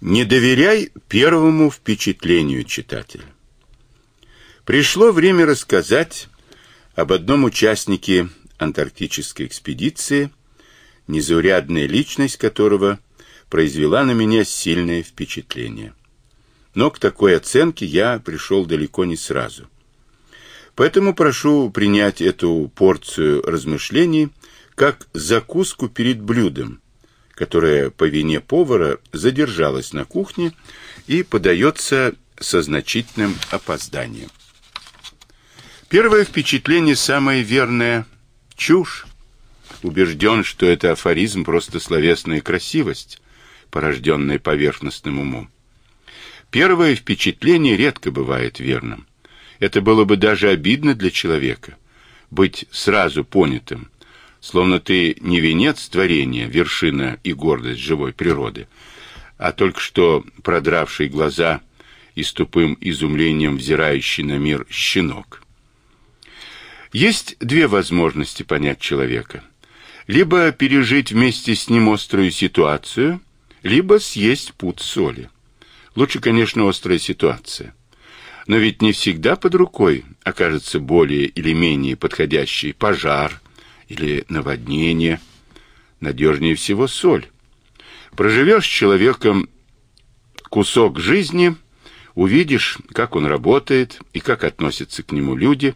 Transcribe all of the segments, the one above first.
Не доверяй первому впечатлению читателя. Пришло время рассказать об одном участнике антарктической экспедиции, незаурядная личность которого произвела на меня сильное впечатление. Но к такой оценке я пришел далеко не сразу. Поэтому прошу принять эту порцию размышлений как закуску перед блюдом, которая по вине повара задержалась на кухне и подается со значительным опозданием. Первое впечатление самое верное – чушь. Убежден, что это афоризм просто словесная красивость, порожденная поверхностным умом. Первое впечатление редко бывает верным. Это было бы даже обидно для человека – быть сразу понятым – словно ты не венец творения, вершина и гордость живой природы, а только что продравший глаза и с тупым изумлением взирающий на мир щенок. Есть две возможности понять человека. Либо пережить вместе с ним острую ситуацию, либо съесть пуд соли. Лучше, конечно, острая ситуация. Но ведь не всегда под рукой окажется более или менее подходящий пожар, или наводнение. Надежнее всего соль. Проживешь с человеком кусок жизни, увидишь, как он работает и как относятся к нему люди,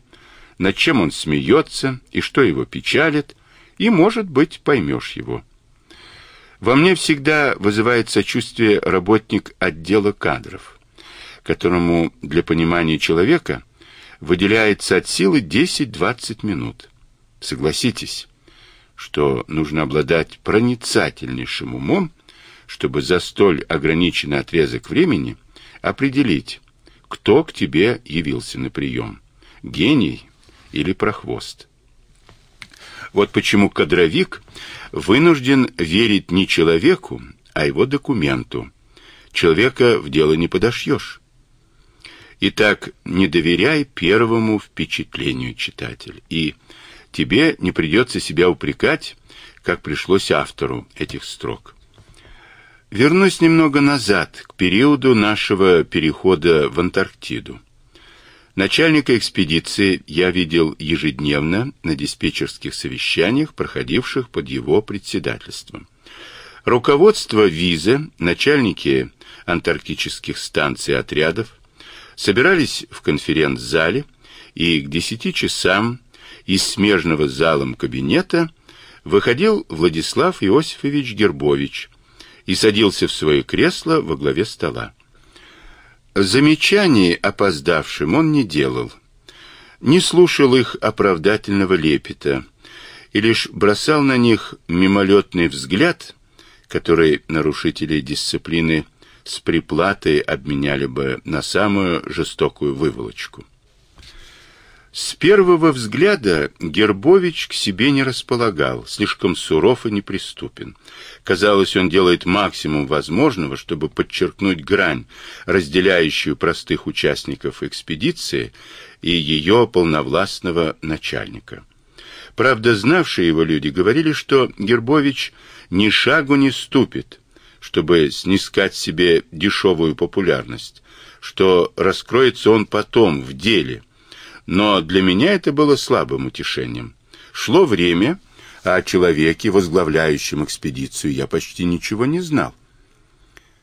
над чем он смеется и что его печалит, и, может быть, поймешь его. Во мне всегда вызывает сочувствие работник отдела кадров, которому для понимания человека выделяется от силы 10-20 минут. Согласитесь, что нужно обладать проницательнейшим умом, чтобы за столь ограниченный отрезок времени определить, кто к тебе явился на прием, гений или прохвост. Вот почему кадровик вынужден верить не человеку, а его документу. Человека в дело не подошьешь. Итак, не доверяй первому впечатлению читателя и тебе не придется себя упрекать, как пришлось автору этих строк. Вернусь немного назад, к периоду нашего перехода в Антарктиду. Начальника экспедиции я видел ежедневно на диспетчерских совещаниях, проходивших под его председательством. Руководство визы, начальники антарктических станций отрядов собирались в конференц-зале и к десяти часам из смежного залом кабинета выходил Владислав Иосифович Гербович и садился в свое кресло во главе стола. Замечаний опоздавшим он не делал, не слушал их оправдательного лепета и лишь бросал на них мимолетный взгляд, который нарушители дисциплины с приплатой обменяли бы на самую жестокую выволочку. С первого взгляда Гербович к себе не располагал, слишком суров и неприступен. Казалось, он делает максимум возможного, чтобы подчеркнуть грань, разделяющую простых участников экспедиции и ее полновластного начальника. Правда, знавшие его люди говорили, что Гербович ни шагу не ступит, чтобы снискать себе дешевую популярность, что раскроется он потом, в деле – но для меня это было слабым утешением. Шло время, а о человеке, возглавляющем экспедицию, я почти ничего не знал.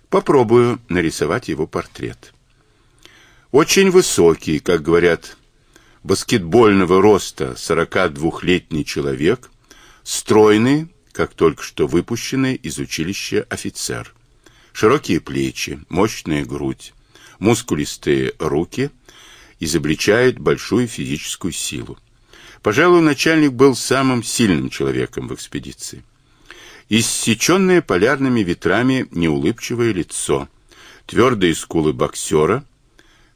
Попробую нарисовать его портрет. Очень высокий, как говорят, баскетбольного роста 42-летний человек, стройный, как только что выпущенный из училища офицер. Широкие плечи, мощная грудь, мускулистые руки – изобличает большую физическую силу. Пожалуй, начальник был самым сильным человеком в экспедиции. Иссеченное полярными ветрами неулыбчивое лицо, твердые скулы боксера,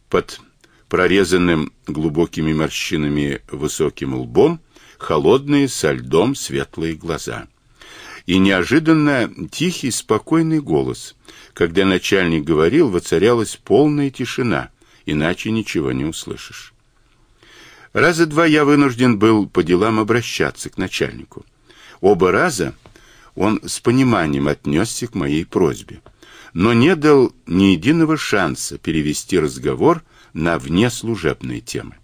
под прорезанным глубокими морщинами высоким лбом, холодные со льдом светлые глаза. И неожиданно тихий, спокойный голос. Когда начальник говорил, воцарялась полная тишина, иначе ничего не услышишь. Раза два я вынужден был по делам обращаться к начальнику. Оба раза он с пониманием отнесся к моей просьбе. но не дал ни единого шанса перевести разговор на внеслужебные темы.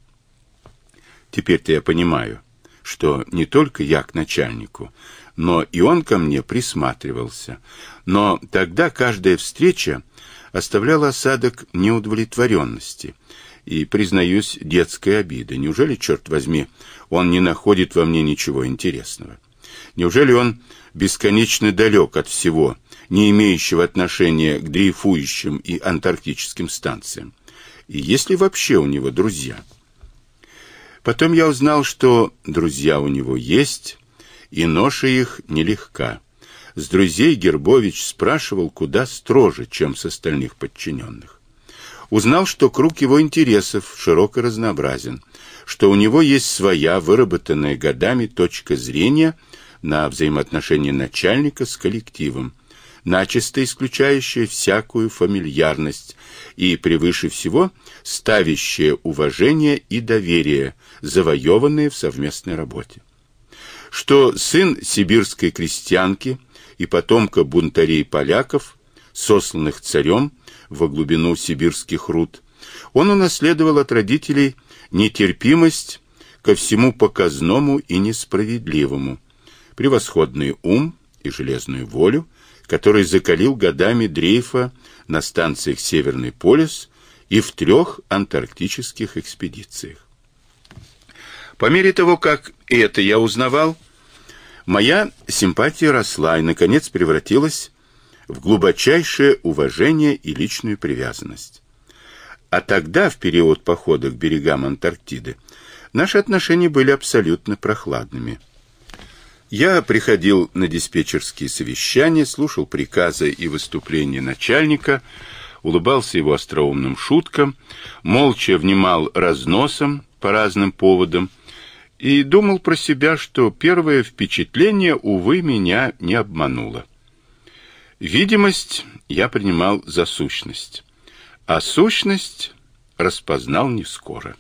Теперь-то я понимаю, что не только я к начальнику, но и он ко мне присматривался. Но тогда каждая встреча оставляла осадок неудовлетворенности и, признаюсь, детской обиды. Неужели, черт возьми, он не находит во мне ничего интересного? Неужели он бесконечно далек от всего, не имеющего отношения к дрейфующим и антарктическим станциям? И есть ли вообще у него друзья? Потом я узнал, что друзья у него есть, и ноша их нелегка. С друзей Гербович спрашивал куда строже, чем с остальных подчиненных. Узнал, что круг его интересов широко разнообразен, что у него есть своя, выработанная годами точка зрения на взаимоотношения начальника с коллективом, начисто исключающая всякую фамильярность и, превыше всего, ставящая уважение и доверие, завоеванные в совместной работе. Что сын сибирской крестьянки и потомка бунтарей-поляков, сосланных царем во глубину сибирских руд, он унаследовал от родителей нетерпимость ко всему показному и несправедливому, превосходный ум и железную волю, который закалил годами дрейфа на станциях Северный полюс и в трех антарктических экспедициях. По мере того, как это я узнавал, моя симпатия росла и, наконец, превратилась в глубочайшее уважение и личную привязанность. А тогда, в период похода к берегам Антарктиды, наши отношения были абсолютно прохладными. Я приходил на диспетчерские совещания, слушал приказы и выступления начальника, улыбался его остроумным шуткам, молча внимал разносам по разным поводам и думал про себя, что первое впечатление, увы, меня не обмануло. Видимость я принимал за сущность, а сущность распознал не скоро.